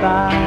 Bye.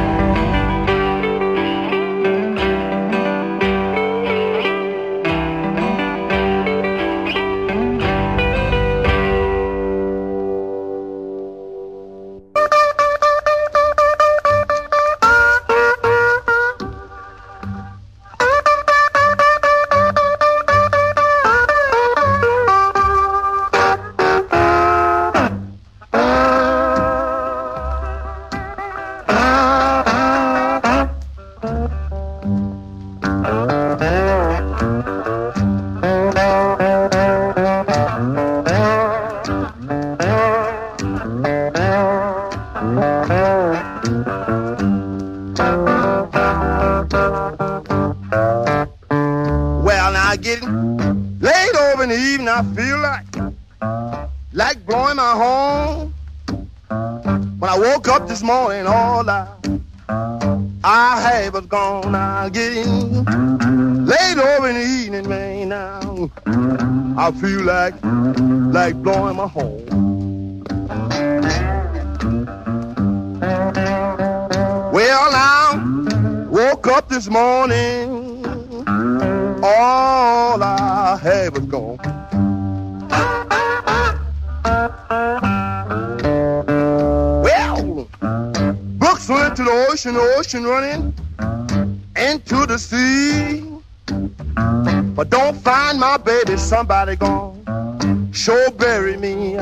Somebody gone sure bury me.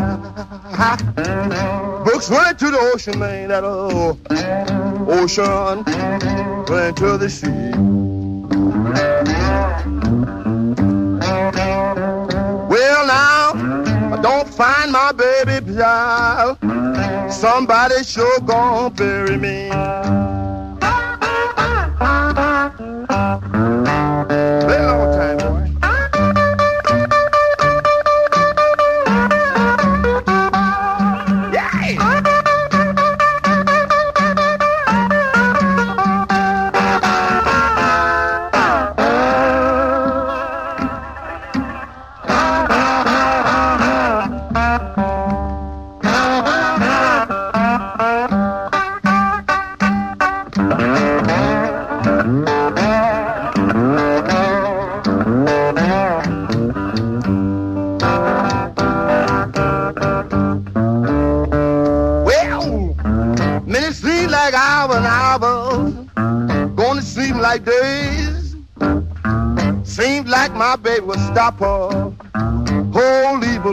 Books went to the ocean, man, that old ocean went to the sea. Well, now, don't find my baby child. Somebody sure gonna bury me.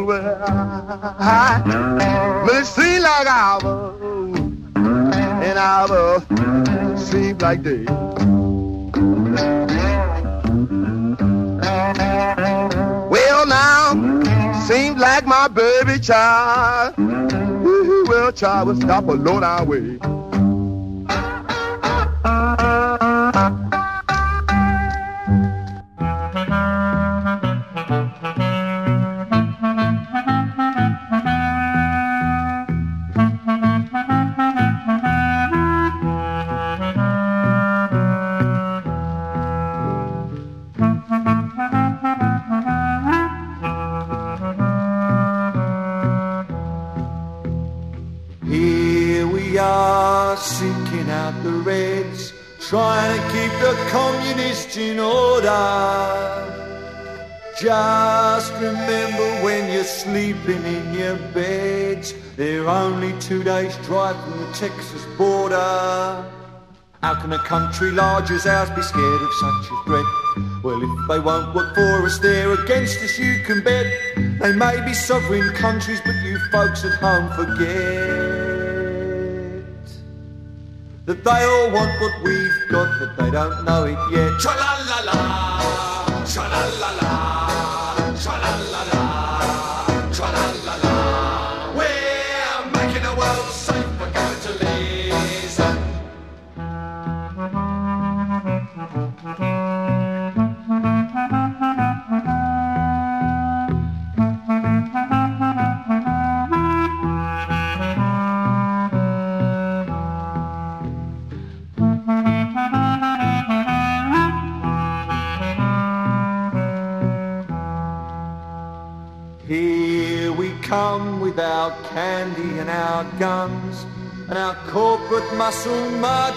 Evil way. But it seems like hours, and hours seem like days. Well, now, seems like my baby child. Well, child, will stop a low down way. Sleeping in your beds, they're only two days' drive from the Texas border. How can a country large as ours be scared of such a threat? Well, if they won't work for us, they're against us, you can bet. They may be sovereign countries, but you folks at home forget that they all want what we've got, but they don't know it yet. Tra la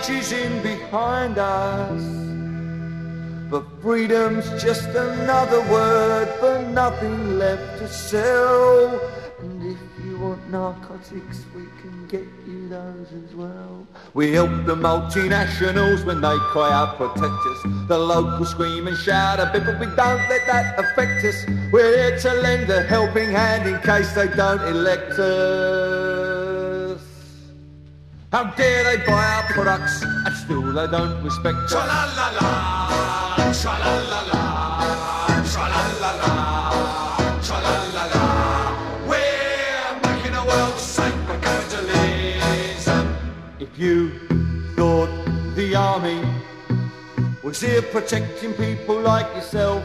marches in behind us. But freedom's just another word for nothing left to sell. And if you want narcotics, we can get you those as well. We help the multinationals when they cry out protect us. The locals scream and shout a bit, but we don't let that affect us. We're here to lend a helping hand in case they don't elect us. How dare they buy our products and still they don't respect us? Tra la la la, tra la la la, tra la la la, tra la la la. We're making the world safe for capitalism. If you thought the army was here protecting people like yourself,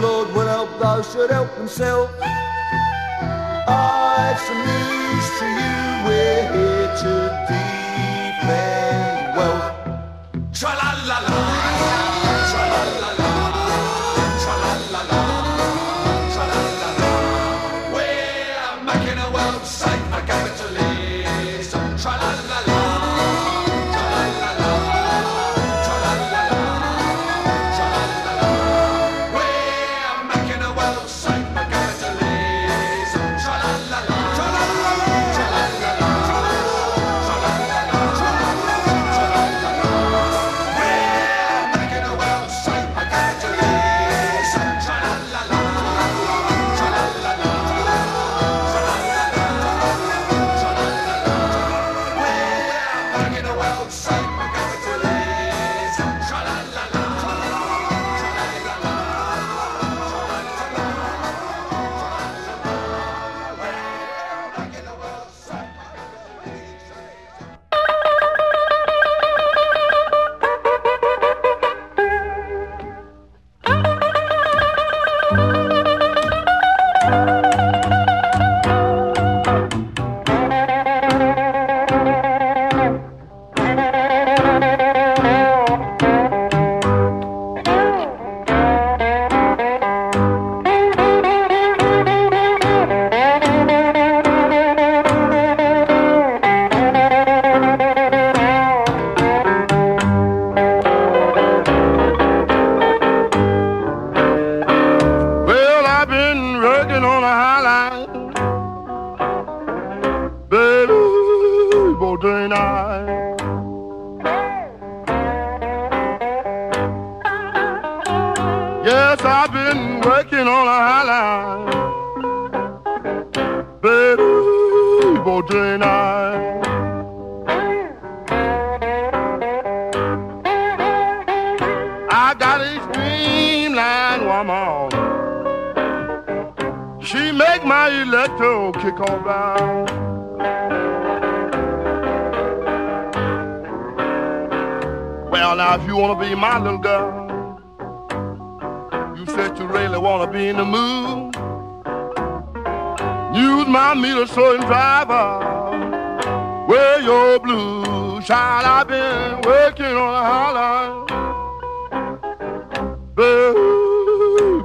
Lord will help those who help themselves. I've some news to you. We're here to defend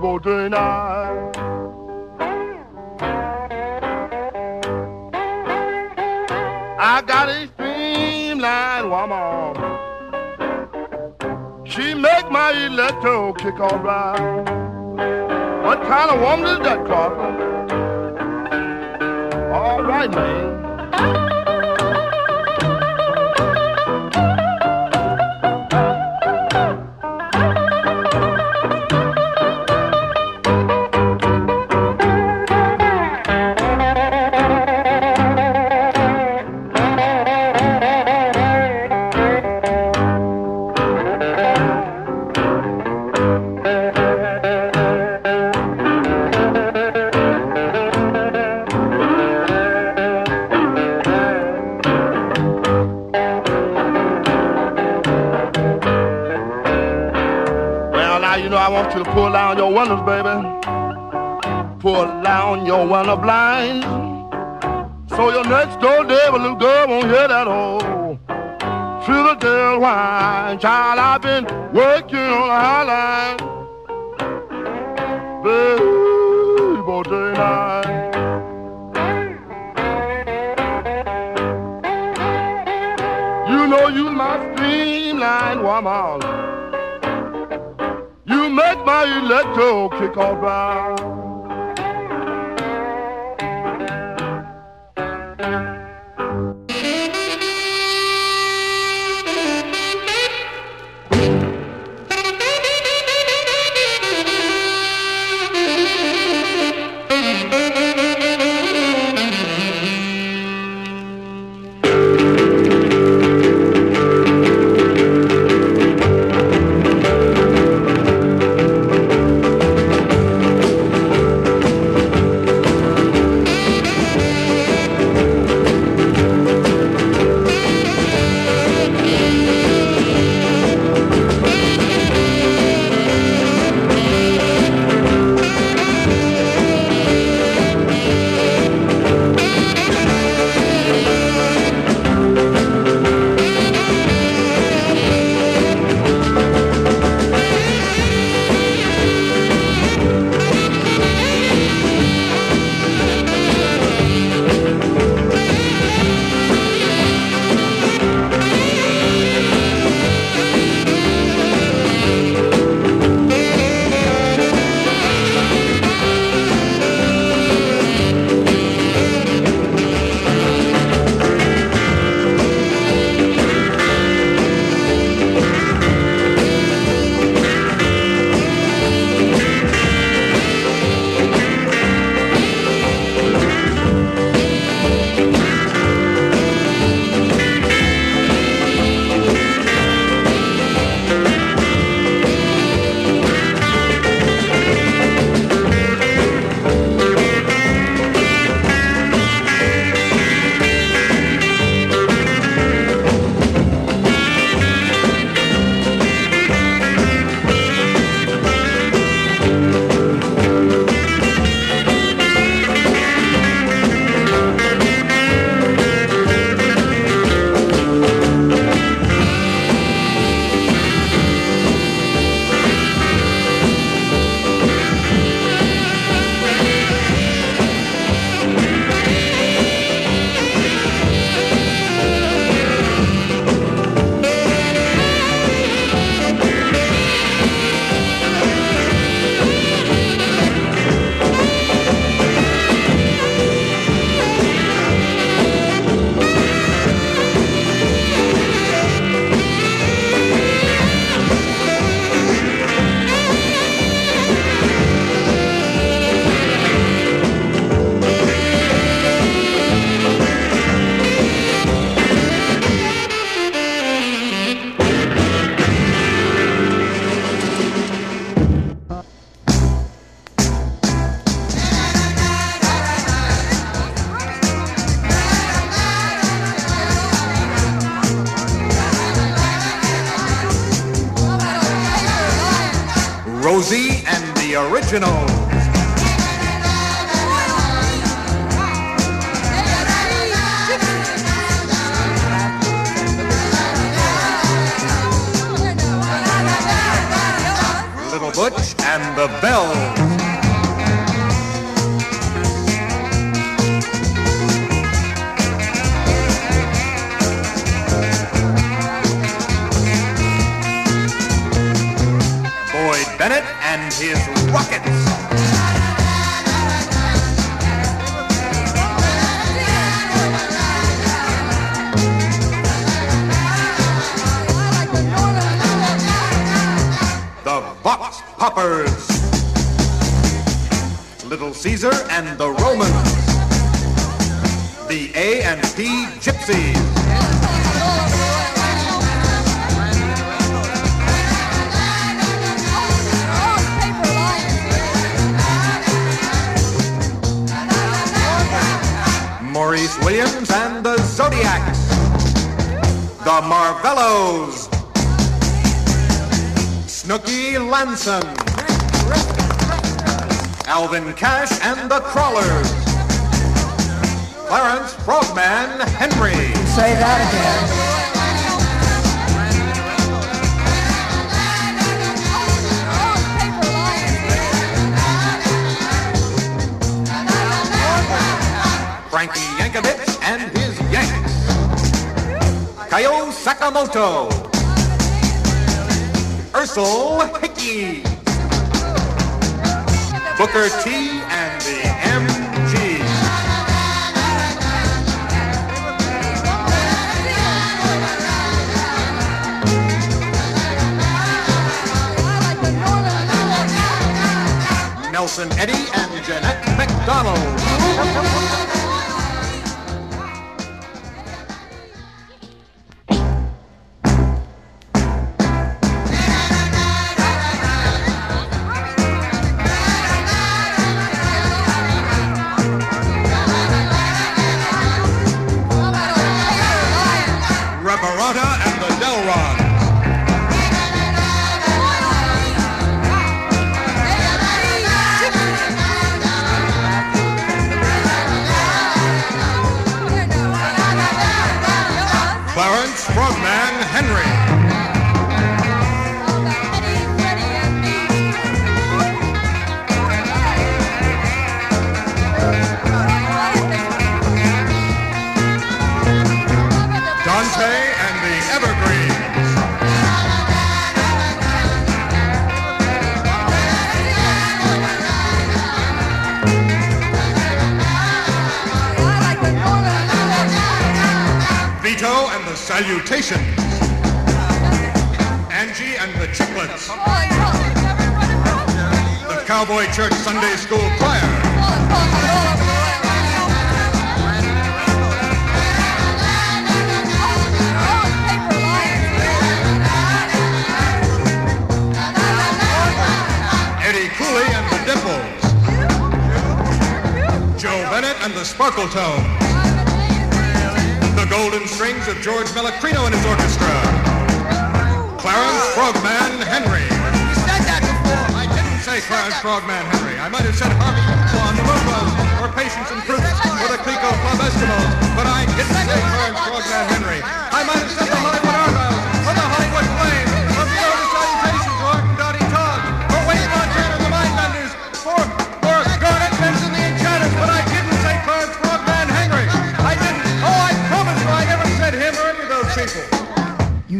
Saturday night. I got a streamline woman. She make my electro kick alright. What kind of woman is that, Crawford? All right, man. Windows, baby. Pull down your window blinds. So your next door neighbor little girl won't hear that old Philadelphia wine. Child, I've been working on the high line. Baby, day night. You know you my streamline woman. Make my electro kick all right. Original. The Marvellos. Snooky Lanson. Alvin Cash and the Crawlers. Clarence Frogman Henry. Say that again. Frankie Yankovic Sakamoto. Ersel Hickey. Booker T and the MG. Nelson Eddy and Jeanette MacDonald. Clarence Frogman Henry. Salutations. Angie and the Chicklets. Oh, the Cowboy Church Sunday School Choir. Eddie Cooley and the Dimples. Joe Bennett and the Sparkletones. Golden Strings of George Melachrino and his orchestra. Clarence Frogman Henry. You said that before. I didn't say Clarence Frogman Henry. I might have said Harvey on the Mofos or Patience and Fruits or the Clicquot Club Eskimos, but I didn't say Clarence Frogman Henry. I might have said the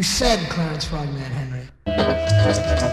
said Clarence Frogman Henry.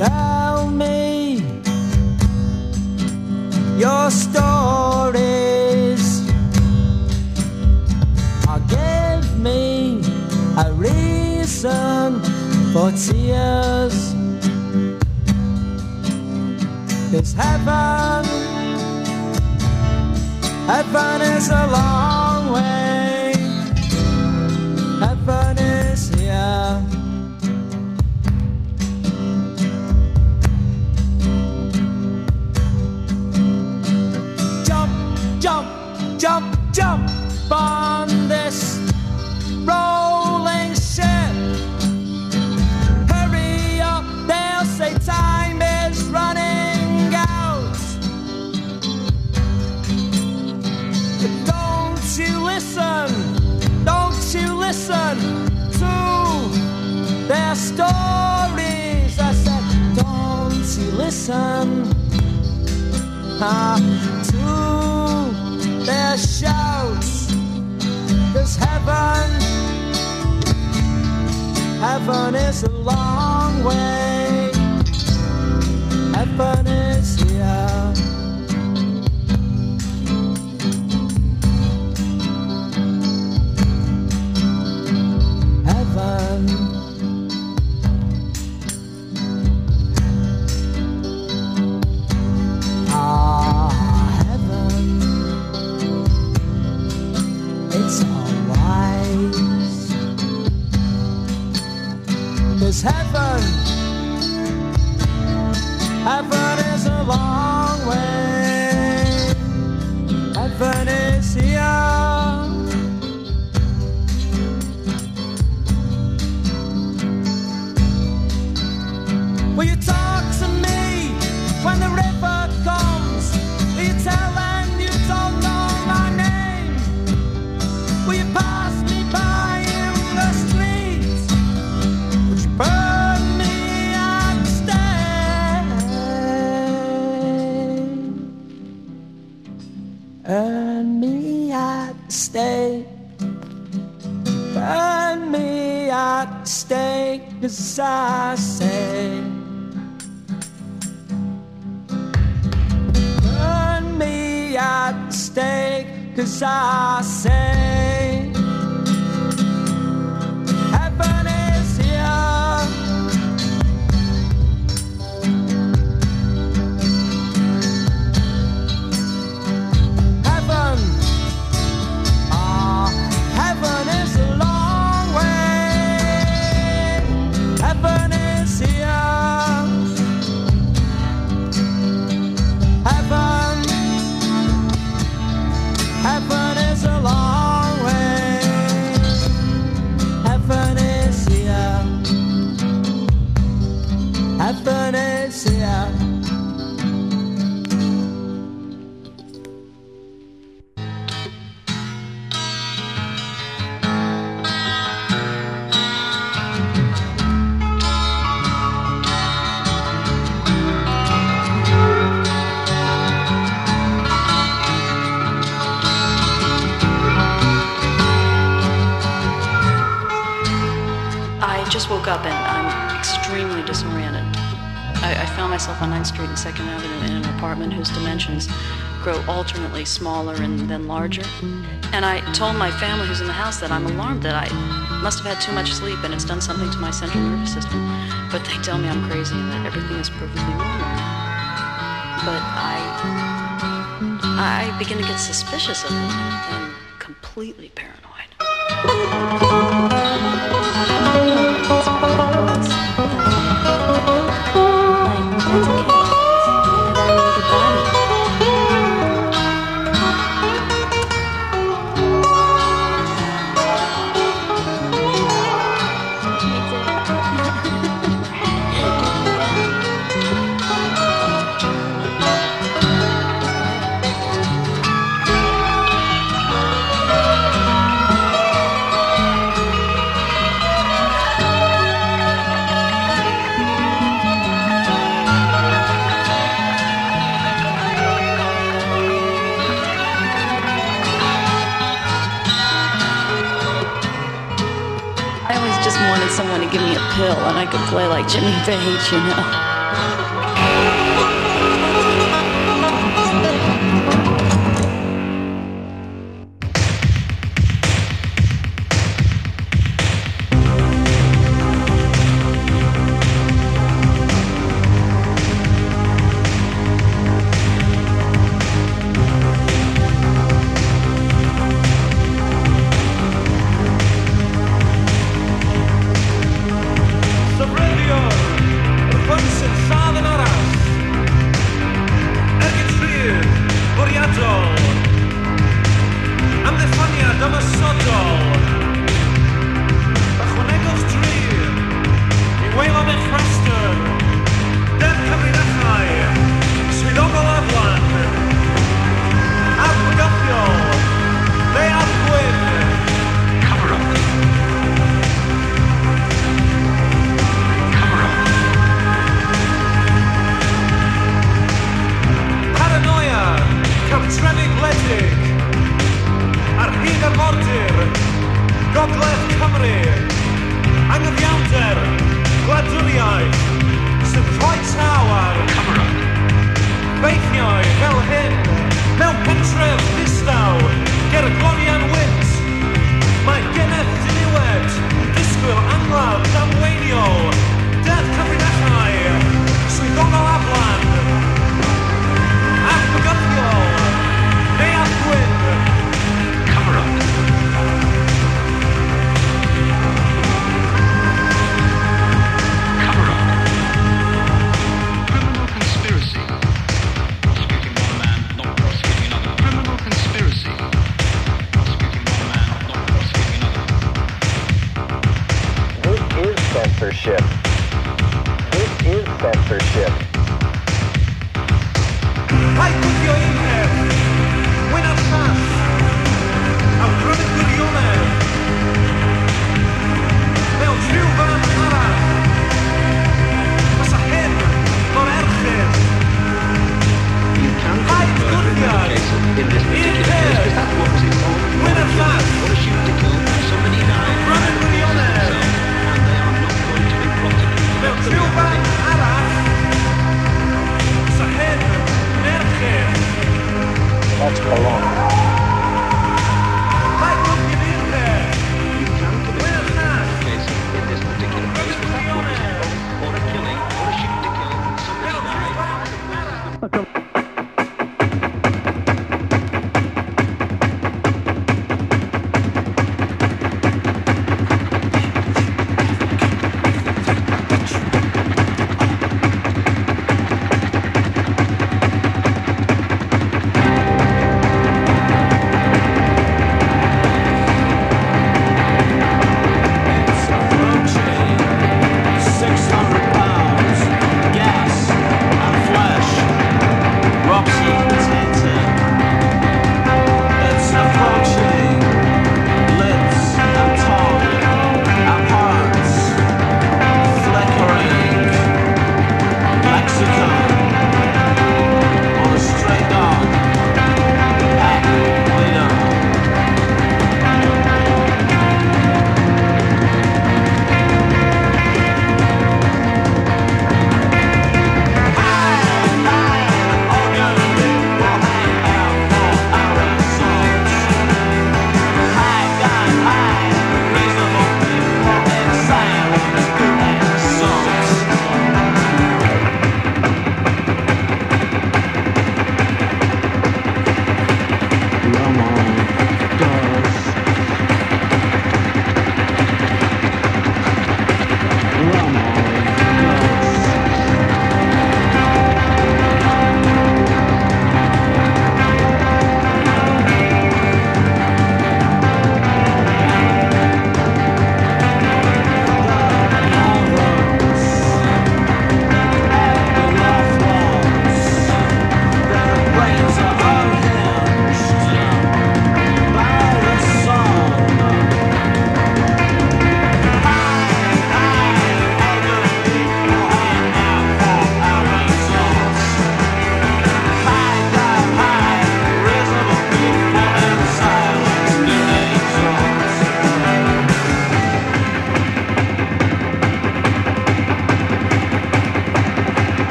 Tell me your stories. Or give me a reason for tears. Cause heaven, heaven is a long way. To their shouts. Cause heaven, heaven is a long way. Heaven is grow alternately smaller and then larger. And I told my family who's in the house that I'm alarmed that I must have had too much sleep and it's done something to my central nervous system. But they tell me I'm crazy and that everything is perfectly normal. But I I begin to get suspicious of them and completely paranoid. Jimmy Page, you know.